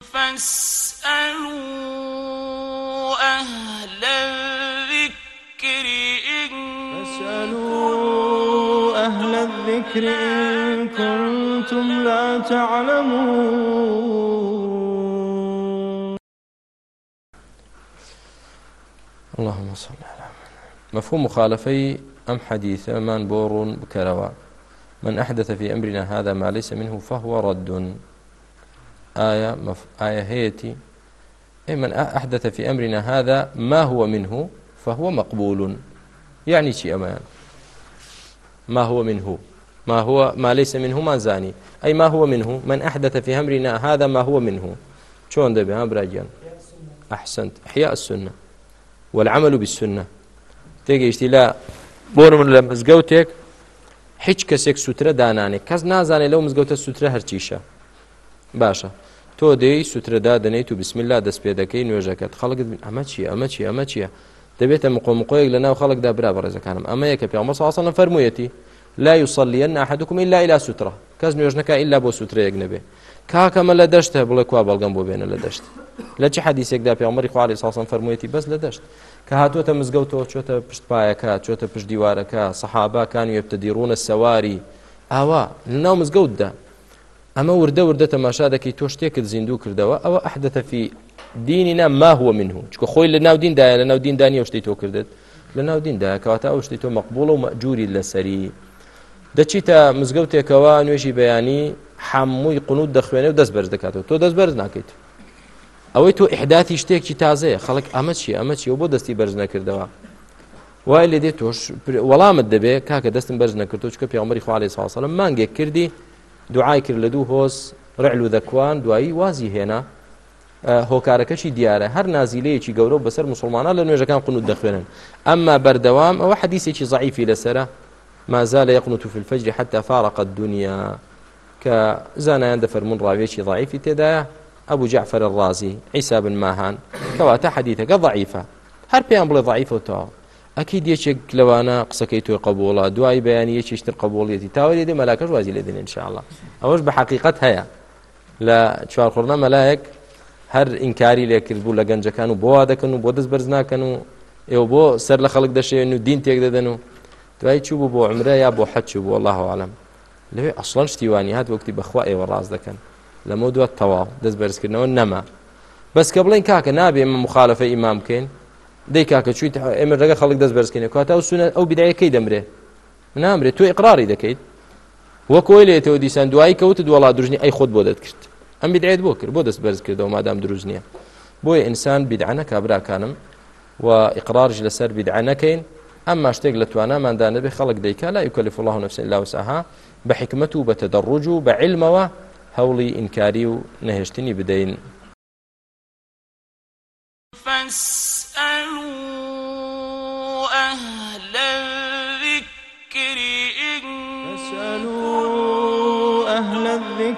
فاسألوا أهل الذكر إن فاسألوا أهل الذكر إن كنتم لا تعلمون. اللهم صل على مفهوم مخالفي أم حديث من بور بكروا من أحدث في أمرنا هذا ما ليس منه فهو رد. آية, مف... آية هيتي. أي من أحدث في أمرنا هذا ما هو منه فهو مقبول. يعني شيء أمان ما هو منه. ما هو ما ليس منه ما زاني. أي ما هو منه من أحدث في أمرنا هذا ما هو منه. شون دبي ها براجان أحسنت. إحياء السنة والعمل بالسنة. تيجي لا بۆ من مزگەوتێک هیچ کەسێک سوترە دانانێت کەس نازانێت لەو مزگەوتە سوترە هەرچیشە باشە تۆ دەی سوترەدا دەنیت و بسم الله دەست پێ دەکەی نوێژەکەت. خەڵک ئەمە چی ئەمە چی ئەمە چییە؟ دەبێتە مقۆ مقۆیەک لە ناو خەڵکدا برا بەڕێزەکانم ئەمە یەکە پێ مەساسەڵە فەرموویەتی لا يصلين أحدكم إلا إلى سترة کەس نوێژ نەکا إلا بۆ سترة نەبێ کاکە ئەمە لە دەشت بڵێ کوا بەڵگەم بۆ بێنە لە دەشت. لە چی حەدیسێکدا پێمەری خوارێ ساسان فەرموویەتی بەس لە دەشت. کە هاتوۆتە مزگەوتەوە چۆتە پشتپایەکە چۆتە پشت دیوارەکە سەحاباکان وێبتە دیڕونە سەواری ئاوا لەناو مزگەوتدا. ئەمە وردە وردە تەماشا دەکەی تۆ شتێکت زیندوو کردەوە. ئەوە ئەحدەتە فی دینینا ما هو منه. چکە خۆی لە ناو دیندایە لە ناو دیندانی شتی تۆ کردت. لە ناو دیندایە کەواتە ئەو شتی تۆ مەقبوڵە و مەجووری لەسەری. دەچیتە مزگەوتێکەوە نوێژی بەیانی هەمووی قنوت دەخوێنێ و دەست بەرز دەکاتەوە. تۆ دەست بەرز ناکەیت. ئەوەی تۆ إحداثی شتێکی تازەیە. خەڵک ئەمە چی ئەمە چی بۆ دەستی بەرز نەکردەوە. وای لێ دێت تۆش وەڵامت دەبێت کاکە دەستم بەرز نەکردو چونکە پیامەری خوالی ساسەلم مانگێک کردی. دوعای کرد لە دوو هۆز ڕعل و ذکوان دوایی وازی هێنا هۆکارەکەشی دیارە. هەر نازیلەیەکی گەورە بەسەر مسلمانان لە نوێژەکان قنوت دەخوێنن. ئەمما بەردەوام ئەوە حەدیسێکی ضعیفی لەسرە. ما زال يقنت في الفجر حتى فارق الدنيا. كزانيان دفرمون راويشي ضعيف تدايا أبو جعفر الرازي عيسى بن ماهان كواتا حديثك ضعيفة هر بيان بڵێ ضعیف و تاوە ئەکی دێچێک لەوانە قسەکەی توی قبولە دوای بەیانی یەکیشتر قبولیەتی تاوە لێ مەلاکەش وازی لێ دێن انشاءله ئەوەش بە حقیقت هەیە. لە چوارخۆرنە مەلایەک هەر ئینکاری لێکرد بوو لە گەنجەکان و بۆ دەکەن و بۆ دەست بەرز ناکەن و ئێوە بۆ سەر لە خەڵک دەشێن و دین تێک دەدەن و دوای چوو بۆ عمرە یا بۆ حەچ بوو الله عالم. لەوێ ئەسڵەن شتیوانی هات وەکتی بەخوا ئێوە ڕاز دەکەن. لەمە دووە تەواو دەست بەرزکردنەوە نەما. بەس کە بڵین کاکە نابێ ئمە مخالفە ئیمام بکەین دەی کاکە چویت ئێمە ڕگە خەڵک دەست بەرزکەین کاتە ئەو سونە ئەو بیدایەکەی دەمرێ؟ نامرێت تو ئقراری دەکەیت. وەکۆی لێتەوە دیسان دوایی کەوت دووەڵا دروژنی ئەی خۆت بۆ دەتکرد ئەم بیدایەت بۆ کرد بۆ دەست بەرز کردەوە مادام دروست نییە. بۆیە ئینسان بیدعانە کابراکانم و ئقرارش لەسەر بیدعانەکەین ئەمما شتێک لە تواناماندا نەبێ خەڵک دەیکا لا يكلف الله نفسا إلا وسعها بحكمة وبتدرج بعلم هەوڵی ئینکاری و نەهێشتنی بدەین.